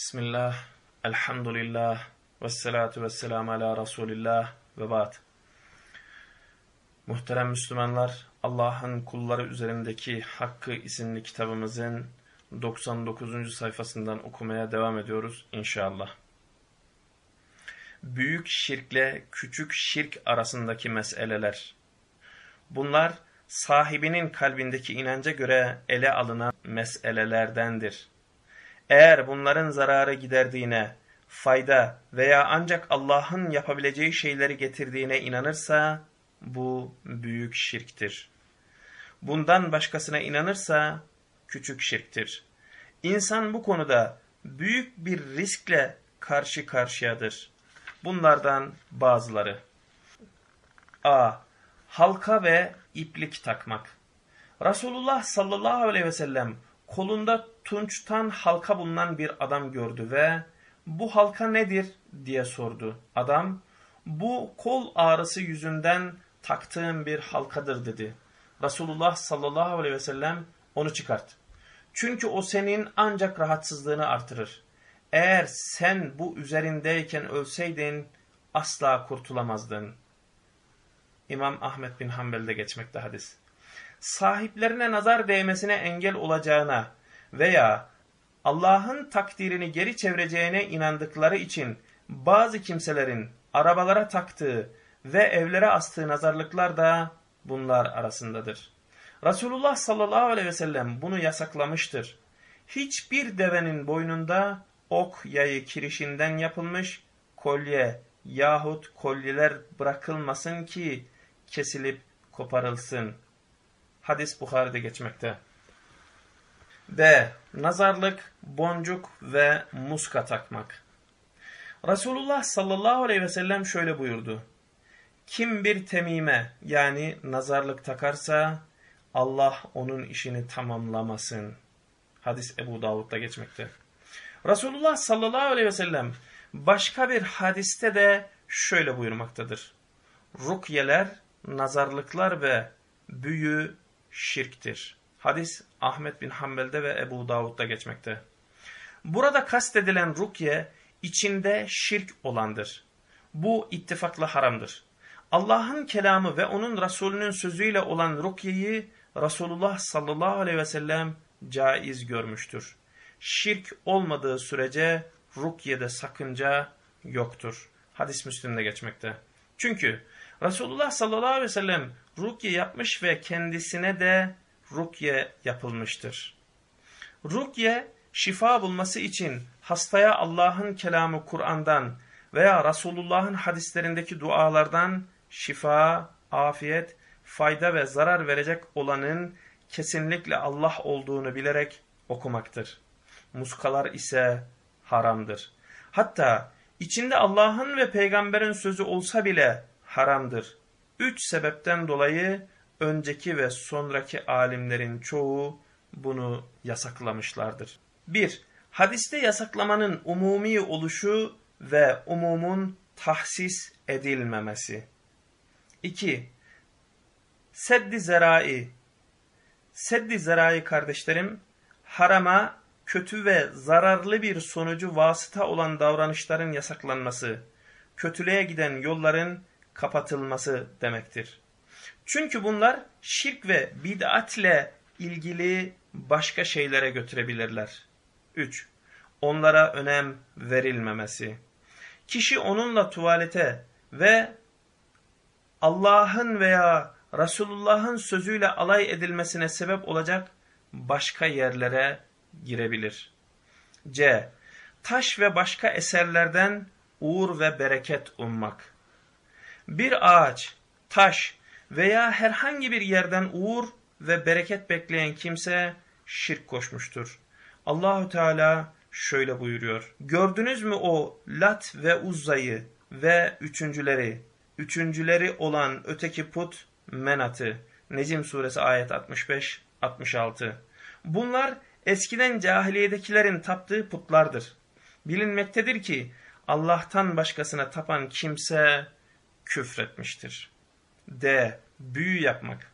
Bismillah, elhamdülillah, ve salatu ve selamu ala Resulillah ve ba'd. Muhterem Müslümanlar, Allah'ın kulları üzerindeki Hakkı isimli kitabımızın 99. sayfasından okumaya devam ediyoruz inşallah. Büyük şirkle küçük şirk arasındaki meseleler. Bunlar sahibinin kalbindeki inanca göre ele alınan meselelerdendir. Eğer bunların zararı giderdiğine, fayda veya ancak Allah'ın yapabileceği şeyleri getirdiğine inanırsa, bu büyük şirktir. Bundan başkasına inanırsa, küçük şirktir. İnsan bu konuda büyük bir riskle karşı karşıyadır. Bunlardan bazıları. A. Halka ve iplik takmak. Resulullah sallallahu aleyhi ve sellem kolunda tunçtan halka bulunan bir adam gördü ve bu halka nedir diye sordu. Adam bu kol ağrısı yüzünden taktığım bir halkadır dedi. Resulullah sallallahu aleyhi ve sellem onu çıkart. Çünkü o senin ancak rahatsızlığını artırır. Eğer sen bu üzerindeyken ölseydin asla kurtulamazdın. İmam Ahmet bin Hanbel'de geçmekte hadis. Sahiplerine nazar değmesine engel olacağına veya Allah'ın takdirini geri çevireceğine inandıkları için bazı kimselerin arabalara taktığı ve evlere astığı nazarlıklar da bunlar arasındadır. Resulullah sallallahu aleyhi ve sellem bunu yasaklamıştır. Hiçbir devenin boynunda ok yayı kirişinden yapılmış kolye yahut kolyeler bırakılmasın ki kesilip koparılsın. Hadis Bukhari'de geçmekte. B. Nazarlık, boncuk ve muska takmak. Resulullah sallallahu aleyhi ve sellem şöyle buyurdu. Kim bir temime yani nazarlık takarsa Allah onun işini tamamlamasın. Hadis Ebu Davud'da geçmekte. Resulullah sallallahu aleyhi ve sellem başka bir hadiste de şöyle buyurmaktadır. Rukyeler, nazarlıklar ve büyü şirktir. Hadis Ahmet bin Hanbel'de ve Ebu Davud'da geçmekte. Burada kastedilen rukye içinde şirk olandır. Bu ittifakla haramdır. Allah'ın kelamı ve onun Resulünün sözüyle olan rukyeyi Resulullah sallallahu aleyhi ve sellem caiz görmüştür. Şirk olmadığı sürece rukyede sakınca yoktur. Hadis Müslim'de geçmekte. Çünkü Resulullah sallallahu aleyhi ve sellem rukye yapmış ve kendisine de rukye yapılmıştır. Rukye şifa bulması için hastaya Allah'ın kelamı Kur'an'dan veya Resulullah'ın hadislerindeki dualardan şifa, afiyet, fayda ve zarar verecek olanın kesinlikle Allah olduğunu bilerek okumaktır. Muskalar ise haramdır. Hatta içinde Allah'ın ve peygamberin sözü olsa bile haramdır. Üç sebepten dolayı önceki ve sonraki alimlerin çoğu bunu yasaklamışlardır. 1. Hadiste yasaklamanın umumi oluşu ve umumun tahsis edilmemesi. 2. Seddi zerai. Seddi zerai kardeşlerim, harama, kötü ve zararlı bir sonucu vasıta olan davranışların yasaklanması, kötülüğe giden yolların kapatılması demektir. Çünkü bunlar şirk ve bid'atle ilgili başka şeylere götürebilirler. 3. Onlara önem verilmemesi. Kişi onunla tuvalete ve Allah'ın veya Resulullah'ın sözüyle alay edilmesine sebep olacak başka yerlere girebilir. C. Taş ve başka eserlerden uğur ve bereket ummak. Bir ağaç, taş veya herhangi bir yerden uğur ve bereket bekleyen kimse şirk koşmuştur. Allahü Teala şöyle buyuruyor. Gördünüz mü o Lat ve Uzza'yı ve üçüncüleri, üçüncüleri olan öteki put Menat'ı. Necim suresi ayet 65-66. Bunlar eskiden cahiliyedekilerin taptığı putlardır. Bilinmektedir ki Allah'tan başkasına tapan kimse küfretmiştir. D. Büyü yapmak.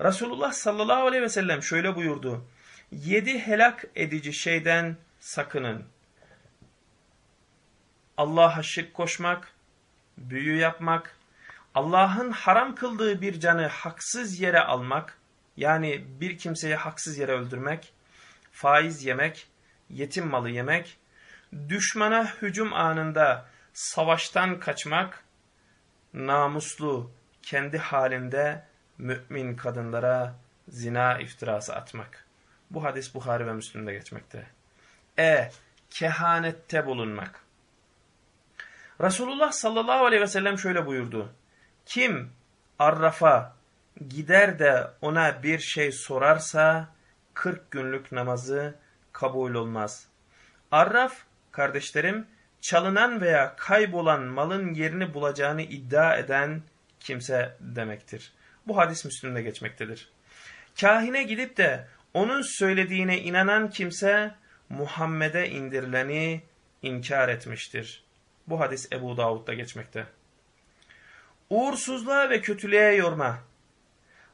Resulullah sallallahu aleyhi ve sellem şöyle buyurdu. Yedi helak edici şeyden sakının. Allah'a şirk koşmak, büyü yapmak, Allah'ın haram kıldığı bir canı haksız yere almak, yani bir kimseyi haksız yere öldürmek, faiz yemek, yetim malı yemek, düşmana hücum anında savaştan kaçmak, namuslu, kendi halinde mümin kadınlara zina iftirası atmak. Bu hadis Buhari ve Müslim'de geçmekte. E. Kehanette bulunmak. Resulullah sallallahu aleyhi ve sellem şöyle buyurdu. Kim arrafa gider de ona bir şey sorarsa 40 günlük namazı kabul olmaz. Arraf kardeşlerim çalınan veya kaybolan malın yerini bulacağını iddia eden kimse demektir. Bu hadis Müslüm'de geçmektedir. Kahine gidip de onun söylediğine inanan kimse Muhammed'e indirileni inkar etmiştir. Bu hadis Ebu Davud'da geçmekte. Uğursuzluğa ve kötülüğe yorma.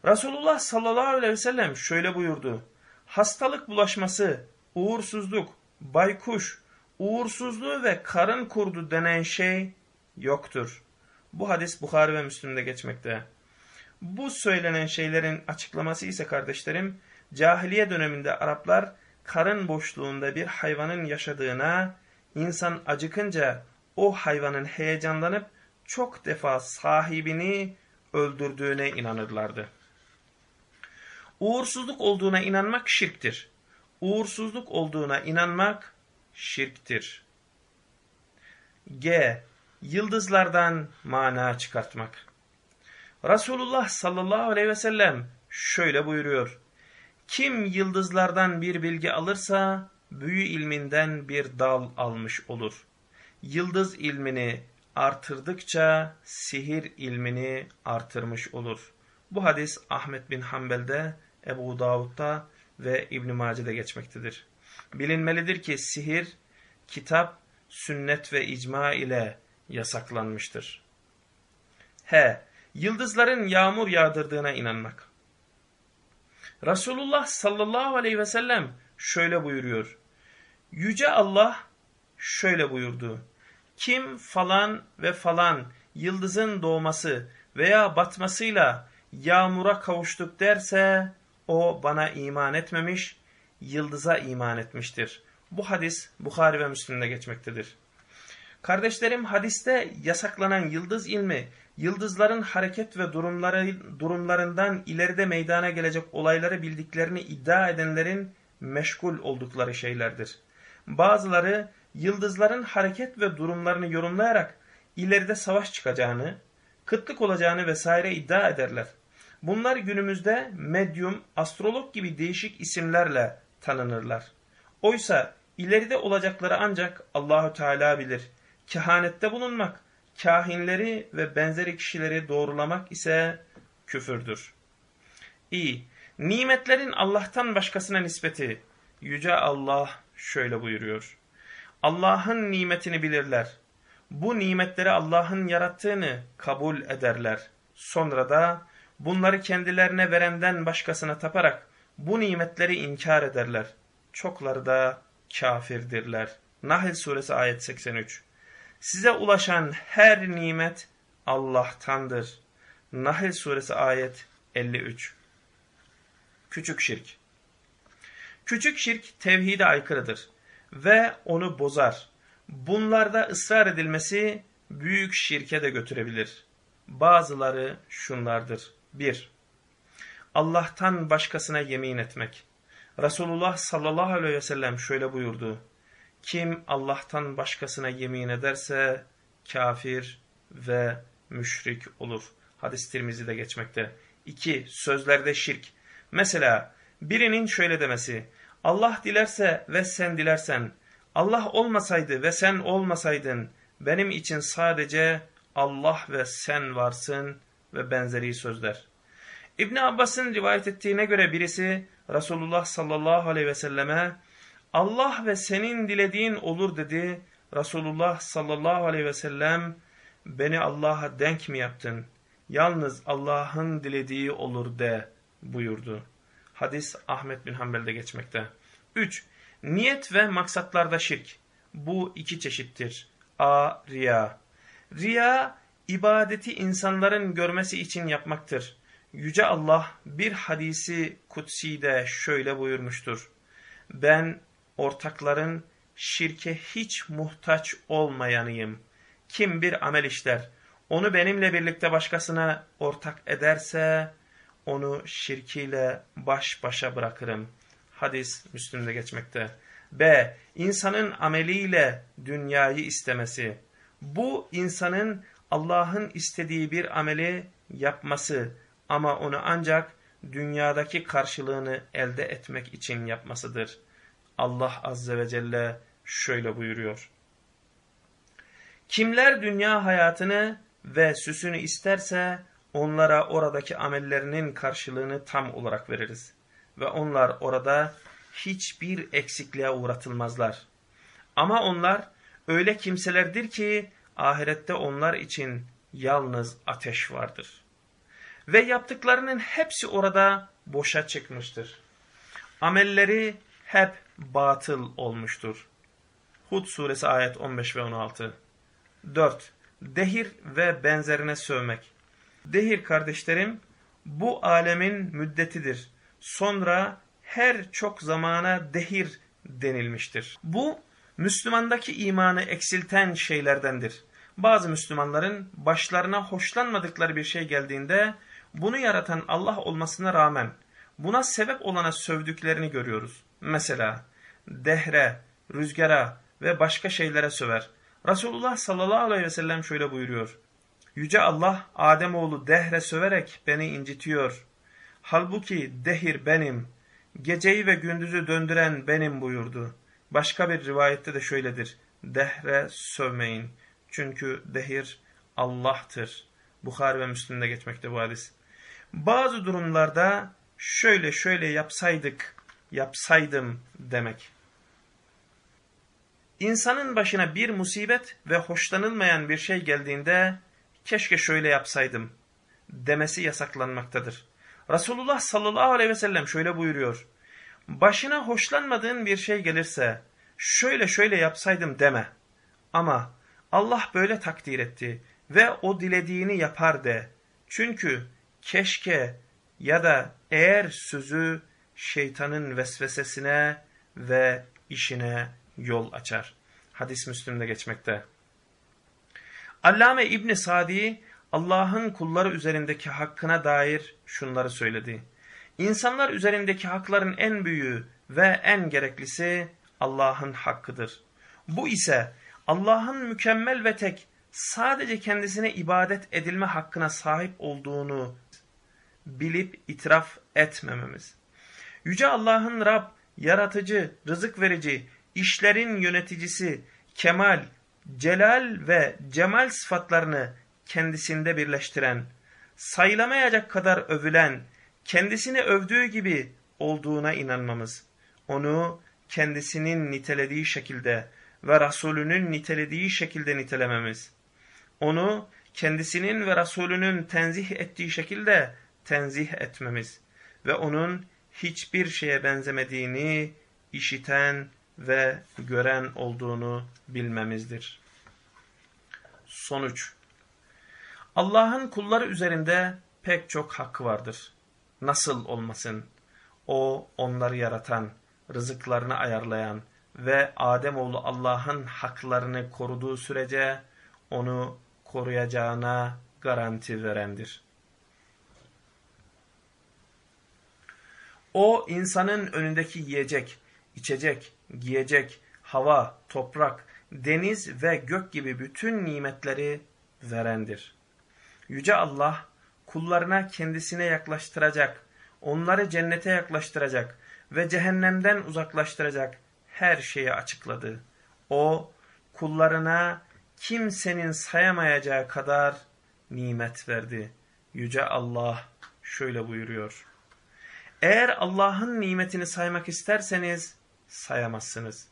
Resulullah sallallahu aleyhi ve sellem şöyle buyurdu. Hastalık bulaşması, uğursuzluk, baykuş, uğursuzluğu ve karın kurdu denen şey yoktur. Bu hadis Bukhari ve Müslim'de geçmekte. Bu söylenen şeylerin açıklaması ise kardeşlerim, cahiliye döneminde Araplar karın boşluğunda bir hayvanın yaşadığına, insan acıkınca o hayvanın heyecanlanıp çok defa sahibini öldürdüğüne inanırlardı. Uğursuzluk olduğuna inanmak şirktir. Uğursuzluk olduğuna inanmak şirktir. G. Yıldızlardan mana çıkartmak. Resulullah sallallahu aleyhi ve sellem şöyle buyuruyor. Kim yıldızlardan bir bilgi alırsa büyü ilminden bir dal almış olur. Yıldız ilmini artırdıkça sihir ilmini artırmış olur. Bu hadis Ahmet bin Hanbel'de, Ebu Davud'da ve İbn-i Mace'de geçmektedir. Bilinmelidir ki sihir, kitap, sünnet ve icma ile yasaklanmıştır. H. Yıldızların yağmur yağdırdığına inanmak. Resulullah sallallahu aleyhi ve sellem şöyle buyuruyor. Yüce Allah şöyle buyurdu. Kim falan ve falan yıldızın doğması veya batmasıyla yağmura kavuştuk derse o bana iman etmemiş, yıldıza iman etmiştir. Bu hadis Bukhari ve Müslim'de geçmektedir. Kardeşlerim hadiste yasaklanan yıldız ilmi, yıldızların hareket ve durumları, durumlarından ileride meydana gelecek olayları bildiklerini iddia edenlerin meşgul oldukları şeylerdir. Bazıları yıldızların hareket ve durumlarını yorumlayarak ileride savaş çıkacağını, kıtlık olacağını vesaire iddia ederler. Bunlar günümüzde medyum, astrolog gibi değişik isimlerle tanınırlar. Oysa ileride olacakları ancak Allahü Teala bilir. Kehanette bulunmak, kahinleri ve benzeri kişileri doğrulamak ise küfürdür. İyi. Nimetlerin Allah'tan başkasına nispeti. Yüce Allah şöyle buyuruyor. Allah'ın nimetini bilirler. Bu nimetleri Allah'ın yarattığını kabul ederler. Sonra da bunları kendilerine verenden başkasına taparak bu nimetleri inkar ederler. Çokları da kafirdirler. Nahl suresi ayet 83 Size ulaşan her nimet Allah'tandır. Nahl suresi ayet 53 Küçük şirk Küçük şirk tevhide aykırıdır ve onu bozar. Bunlarda ısrar edilmesi büyük şirke de götürebilir. Bazıları şunlardır. 1. Allah'tan başkasına yemin etmek. Resulullah sallallahu aleyhi ve sellem şöyle buyurdu. Kim Allah'tan başkasına yemin ederse kafir ve müşrik olur. Hadis de geçmekte. 2. Sözlerde şirk. Mesela birinin şöyle demesi. Allah dilerse ve sen dilersen, Allah olmasaydı ve sen olmasaydın, benim için sadece Allah ve sen varsın ve benzeri sözler. İbn Abbas'ın rivayet ettiğine göre birisi Resulullah sallallahu aleyhi ve selleme Allah ve senin dilediğin olur dedi. Resulullah sallallahu aleyhi ve sellem beni Allah'a denk mi yaptın? Yalnız Allah'ın dilediği olur de buyurdu. Hadis Ahmet bin Hanbel'de geçmekte. 3. Niyet ve maksatlarda şirk. Bu iki çeşittir. A. Riya Riya, ibadeti insanların görmesi için yapmaktır. Yüce Allah bir hadisi kutsi'de şöyle buyurmuştur. Ben ortakların şirke hiç muhtaç olmayanıyım. Kim bir amel işler, onu benimle birlikte başkasına ortak ederse, onu şirkiyle baş başa bırakırım. Hadis Müslüm'de geçmekte. B. İnsanın ameliyle dünyayı istemesi. Bu insanın Allah'ın istediği bir ameli yapması ama onu ancak dünyadaki karşılığını elde etmek için yapmasıdır. Allah Azze ve Celle şöyle buyuruyor. Kimler dünya hayatını ve süsünü isterse onlara oradaki amellerinin karşılığını tam olarak veririz. Ve onlar orada hiçbir eksikliğe uğratılmazlar. Ama onlar öyle kimselerdir ki ahirette onlar için yalnız ateş vardır. Ve yaptıklarının hepsi orada boşa çıkmıştır. Amelleri hep batıl olmuştur. Hud suresi ayet 15 ve 16. 4. Dehir ve benzerine sövmek. Dehir kardeşlerim bu alemin müddetidir. Sonra her çok zamana dehir denilmiştir. Bu Müslümandaki imanı eksilten şeylerdendir. Bazı Müslümanların başlarına hoşlanmadıkları bir şey geldiğinde bunu yaratan Allah olmasına rağmen buna sebep olana sövdüklerini görüyoruz. Mesela dehre, rüzgara ve başka şeylere söver. Resulullah sallallahu aleyhi ve sellem şöyle buyuruyor. Yüce Allah Ademoğlu dehre söverek beni incitiyor. Halbuki dehir benim, geceyi ve gündüzü döndüren benim buyurdu. Başka bir rivayette de şöyledir. Dehre sövmeyin. Çünkü dehir Allah'tır. Bukhari ve Müslim'de geçmekte bu hadis. Bazı durumlarda şöyle şöyle yapsaydık, yapsaydım demek. İnsanın başına bir musibet ve hoşlanılmayan bir şey geldiğinde keşke şöyle yapsaydım demesi yasaklanmaktadır. Resulullah sallallahu aleyhi ve sellem şöyle buyuruyor. Başına hoşlanmadığın bir şey gelirse şöyle şöyle yapsaydım deme. Ama Allah böyle takdir etti ve o dilediğini yapar de. Çünkü keşke ya da eğer sözü şeytanın vesvesesine ve işine yol açar. Hadis Müslüm'de geçmekte. Allame İbni Sadi Allah'ın kulları üzerindeki hakkına dair şunları söyledi. İnsanlar üzerindeki hakların en büyüğü ve en gereklisi Allah'ın hakkıdır. Bu ise Allah'ın mükemmel ve tek sadece kendisine ibadet edilme hakkına sahip olduğunu bilip itiraf etmememiz. Yüce Allah'ın Rab, yaratıcı, rızık verici, işlerin yöneticisi, kemal, celal ve cemal sıfatlarını kendisinde birleştiren, sayılamayacak kadar övülen, kendisini övdüğü gibi olduğuna inanmamız, onu kendisinin nitelediği şekilde ve Resulünün nitelediği şekilde nitelememiz, onu kendisinin ve Resulünün tenzih ettiği şekilde tenzih etmemiz ve onun hiçbir şeye benzemediğini işiten ve gören olduğunu bilmemizdir. Sonuç Allah'ın kulları üzerinde pek çok hakkı vardır. Nasıl olmasın? O onları yaratan, rızıklarını ayarlayan ve Ademoğlu Allah'ın haklarını koruduğu sürece onu koruyacağına garanti verendir. O insanın önündeki yiyecek, içecek, giyecek, hava, toprak, deniz ve gök gibi bütün nimetleri verendir. Yüce Allah kullarına kendisine yaklaştıracak, onları cennete yaklaştıracak ve cehennemden uzaklaştıracak her şeyi açıkladı. O kullarına kimsenin sayamayacağı kadar nimet verdi. Yüce Allah şöyle buyuruyor. Eğer Allah'ın nimetini saymak isterseniz sayamazsınız.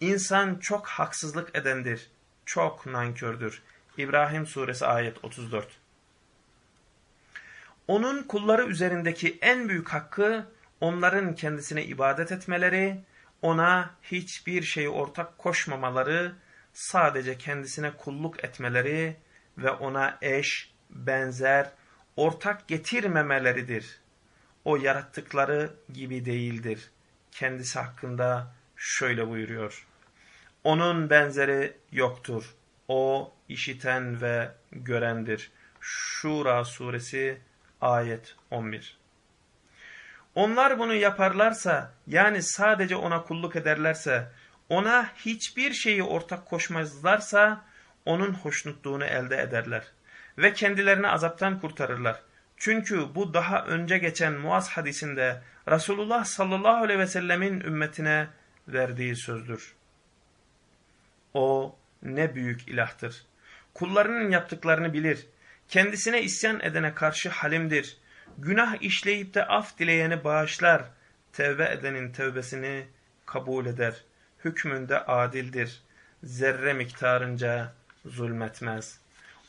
İnsan çok haksızlık edendir, çok nankördür. İbrahim suresi ayet 34. Onun kulları üzerindeki en büyük hakkı onların kendisine ibadet etmeleri, ona hiçbir şeyi ortak koşmamaları, sadece kendisine kulluk etmeleri ve ona eş, benzer, ortak getirmemeleridir. O yarattıkları gibi değildir. Kendisi hakkında şöyle buyuruyor. Onun benzeri yoktur. O işiten ve görendir. Şura suresi ayet 11. Onlar bunu yaparlarsa yani sadece ona kulluk ederlerse ona hiçbir şeyi ortak koşmazlarsa onun hoşnutluğunu elde ederler ve kendilerini azaptan kurtarırlar. Çünkü bu daha önce geçen Muaz hadisinde Resulullah sallallahu aleyhi ve sellemin ümmetine verdiği sözdür. O ne büyük ilahtır. Kullarının yaptıklarını bilir. Kendisine isyan edene karşı halimdir. Günah işleyip de af dileyeni bağışlar. Tevbe edenin tevbesini kabul eder. Hükmünde adildir. Zerre miktarınca zulmetmez.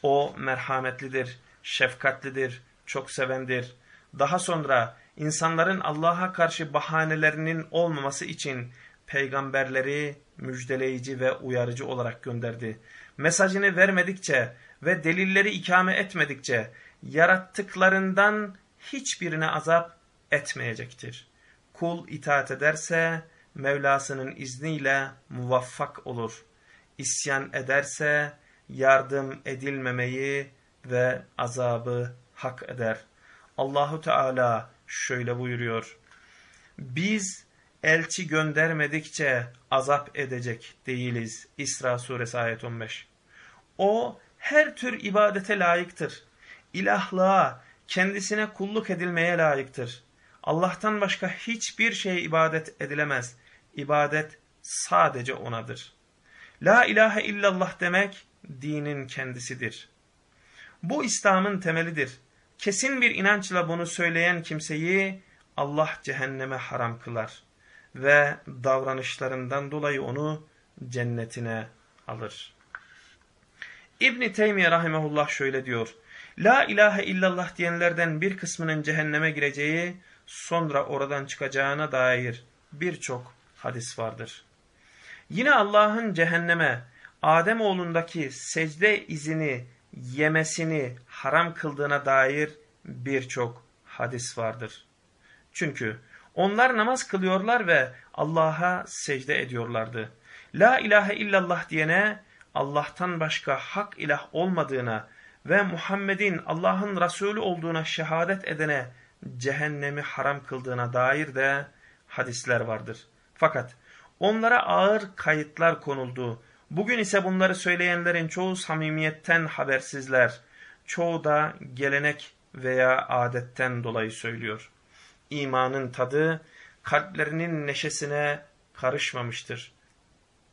O merhametlidir, şefkatlidir, çok sevendir. Daha sonra insanların Allah'a karşı bahanelerinin olmaması için peygamberleri müjdeleyici ve uyarıcı olarak gönderdi. Mesajını vermedikçe ve delilleri ikame etmedikçe yarattıklarından hiçbirine azap etmeyecektir. Kul itaat ederse Mevlasının izniyle muvaffak olur. İsyan ederse yardım edilmemeyi ve azabı hak eder. Allahu Teala şöyle buyuruyor. Biz elçi göndermedikçe azap edecek değiliz. İsra suresi ayet 15. O her tür ibadete layıktır. İlahlığa, kendisine kulluk edilmeye layıktır. Allah'tan başka hiçbir şeye ibadet edilemez. İbadet sadece O'nadır. La ilahe illallah demek dinin kendisidir. Bu İslam'ın temelidir. Kesin bir inançla bunu söyleyen kimseyi Allah cehenneme haram kılar ve davranışlarından dolayı onu cennetine alır. İbn Teymiye rahimehullah şöyle diyor. La ilahe illallah diyenlerden bir kısmının cehenneme gireceği, sonra oradan çıkacağına dair birçok hadis vardır. Yine Allah'ın cehenneme Adem oğlundaki secde izini yemesini haram kıldığına dair birçok hadis vardır. Çünkü onlar namaz kılıyorlar ve Allah'a secde ediyorlardı. La ilahe illallah diyene Allah'tan başka hak ilah olmadığına ve Muhammed'in Allah'ın Resulü olduğuna şehadet edene cehennemi haram kıldığına dair de hadisler vardır. Fakat onlara ağır kayıtlar konuldu. Bugün ise bunları söyleyenlerin çoğu samimiyetten habersizler. Çoğu da gelenek veya adetten dolayı söylüyor. İmanın tadı kalplerinin neşesine karışmamıştır.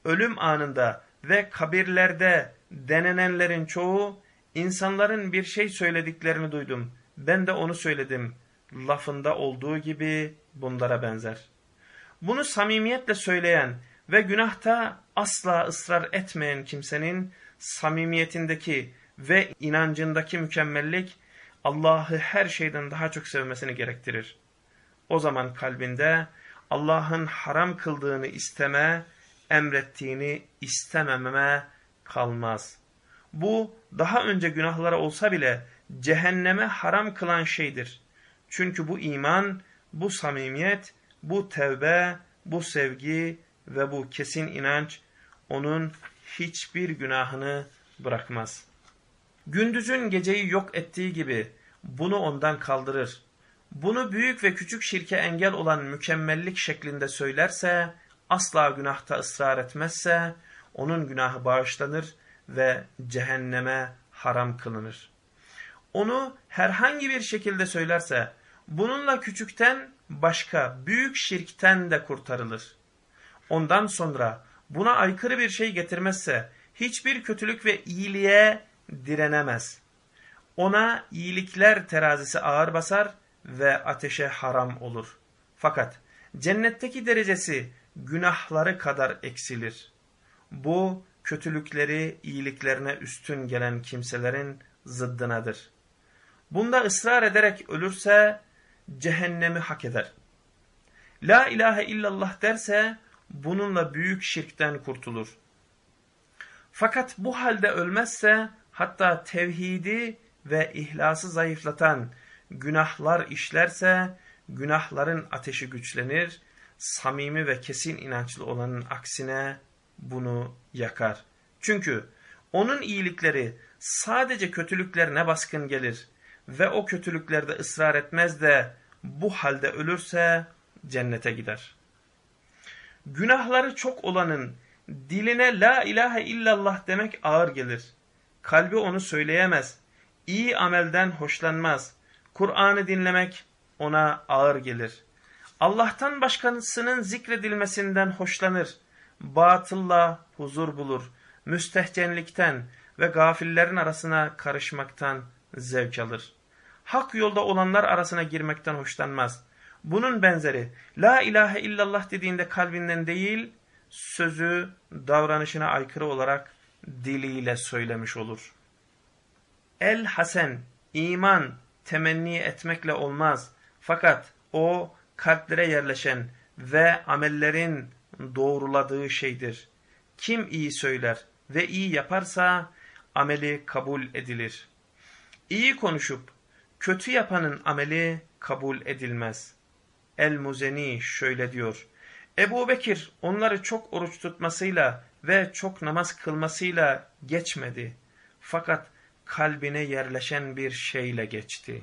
Ölüm anında ve kabirlerde denenenlerin çoğu insanların bir şey söylediklerini duydum. Ben de onu söyledim. Lafında olduğu gibi bunlara benzer. Bunu samimiyetle söyleyen ve günahta asla ısrar etmeyen kimsenin samimiyetindeki ve inancındaki mükemmellik Allah'ı her şeyden daha çok sevmesini gerektirir. O zaman kalbinde Allah'ın haram kıldığını isteme, emrettiğini istemememe kalmaz. Bu daha önce günahlara olsa bile cehenneme haram kılan şeydir. Çünkü bu iman, bu samimiyet, bu tevbe, bu sevgi ve bu kesin inanç onun hiçbir günahını bırakmaz. Gündüzün geceyi yok ettiği gibi bunu ondan kaldırır. Bunu büyük ve küçük şirke engel olan mükemmellik şeklinde söylerse, asla günahta ısrar etmezse, onun günahı bağışlanır ve cehenneme haram kılınır. Onu herhangi bir şekilde söylerse, bununla küçükten başka büyük şirkten de kurtarılır. Ondan sonra buna aykırı bir şey getirmezse hiçbir kötülük ve iyiliğe direnemez. Ona iyilikler terazisi ağır basar ve ateşe haram olur. Fakat cennetteki derecesi günahları kadar eksilir. Bu kötülükleri iyiliklerine üstün gelen kimselerin zıddınadır. Bunda ısrar ederek ölürse cehennemi hak eder. La ilahe illallah derse bununla büyük şirkten kurtulur. Fakat bu halde ölmezse hatta tevhidi ve ihlası zayıflatan günahlar işlerse günahların ateşi güçlenir, samimi ve kesin inançlı olanın aksine bunu yakar. Çünkü onun iyilikleri sadece kötülüklerine baskın gelir ve o kötülüklerde ısrar etmez de bu halde ölürse cennete gider. Günahları çok olanın diline la ilahe illallah demek ağır gelir. Kalbi onu söyleyemez. İyi amelden hoşlanmaz. Kur'an'ı dinlemek ona ağır gelir. Allah'tan başkasının zikredilmesinden hoşlanır. Batılla huzur bulur. Müstehcenlikten ve gafillerin arasına karışmaktan zevk alır. Hak yolda olanlar arasına girmekten hoşlanmaz. Bunun benzeri la ilahe illallah dediğinde kalbinden değil, sözü davranışına aykırı olarak diliyle söylemiş olur. El Hasen, iman temenni etmekle olmaz. Fakat o kalplere yerleşen ve amellerin doğruladığı şeydir. Kim iyi söyler ve iyi yaparsa ameli kabul edilir. İyi konuşup kötü yapanın ameli kabul edilmez. El-Muzeni şöyle diyor. Ebu Bekir onları çok oruç tutmasıyla ve çok namaz kılmasıyla geçmedi. Fakat kalbine yerleşen bir şeyle geçti.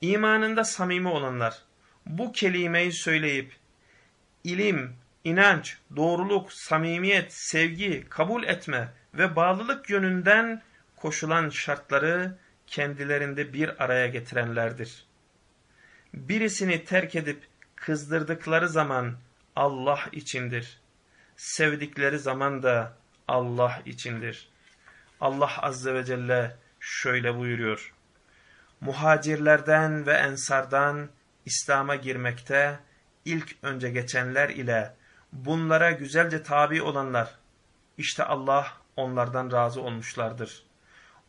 İmanında samimi olanlar bu kelimeyi söyleyip ilim, inanç, doğruluk, samimiyet, sevgi, kabul etme ve bağlılık yönünden koşulan şartları kendilerinde bir araya getirenlerdir. Birisini terk edip kızdırdıkları zaman Allah içindir. Sevdikleri zaman da Allah içindir. Allah Azze ve Celle şöyle buyuruyor. Muhacirlerden ve ensardan İslam'a girmekte ilk önce geçenler ile bunlara güzelce tabi olanlar, işte Allah onlardan razı olmuşlardır.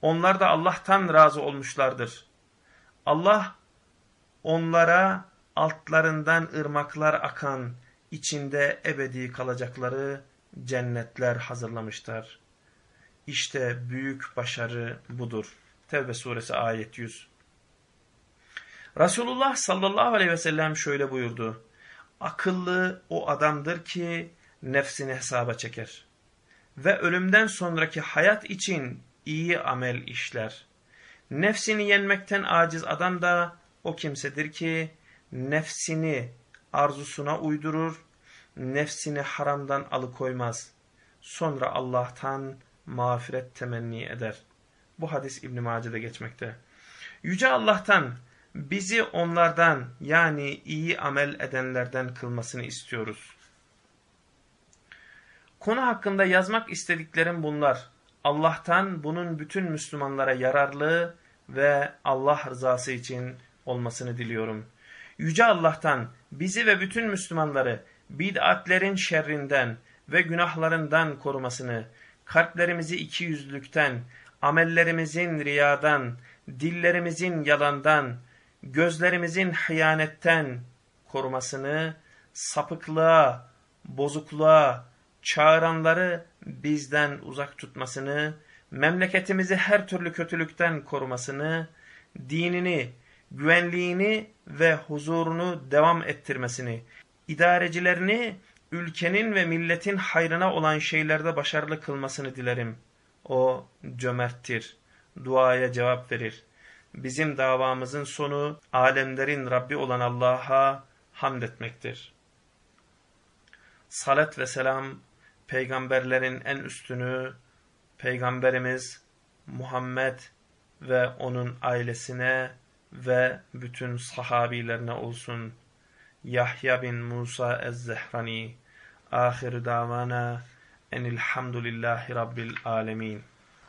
Onlar da Allah'tan razı olmuşlardır. Allah onlara altlarından ırmaklar akan, içinde ebedi kalacakları cennetler hazırlamışlar. İşte büyük başarı budur. Tevbe suresi ayet 100. Resulullah sallallahu aleyhi ve sellem şöyle buyurdu. Akıllı o adamdır ki nefsini hesaba çeker. Ve ölümden sonraki hayat için iyi amel işler. Nefsini yenmekten aciz adam da o kimsedir ki nefsini arzusuna uydurur, nefsini haramdan alıkoymaz. Sonra Allah'tan mağfiret temenni eder. Bu hadis İbn-i Mace'de geçmekte. Yüce Allah'tan bizi onlardan yani iyi amel edenlerden kılmasını istiyoruz. Konu hakkında yazmak istediklerim bunlar. Allah'tan bunun bütün Müslümanlara yararlı ve Allah rızası için olmasını diliyorum. Yüce Allah'tan bizi ve bütün Müslümanları bid'atlerin şerrinden ve günahlarından korumasını, kalplerimizi ikiyüzlülükten, amellerimizin riyadan, dillerimizin yalandan, gözlerimizin hıyanetten korumasını, sapıklığa, bozukluğa, çağıranları bizden uzak tutmasını, memleketimizi her türlü kötülükten korumasını, dinini, güvenliğini ve huzurunu devam ettirmesini, idarecilerini ülkenin ve milletin hayrına olan şeylerde başarılı kılmasını dilerim. O cömerttir, duaya cevap verir. Bizim davamızın sonu alemlerin Rabbi olan Allah'a hamd etmektir. Salat ve selam peygamberlerin en üstünü peygamberimiz Muhammed ve onun ailesine ve bütün sahabilerine olsun. Yahya bin Musa ez-Zehrani ahir davana enilhamdülillahi rabbil alemin.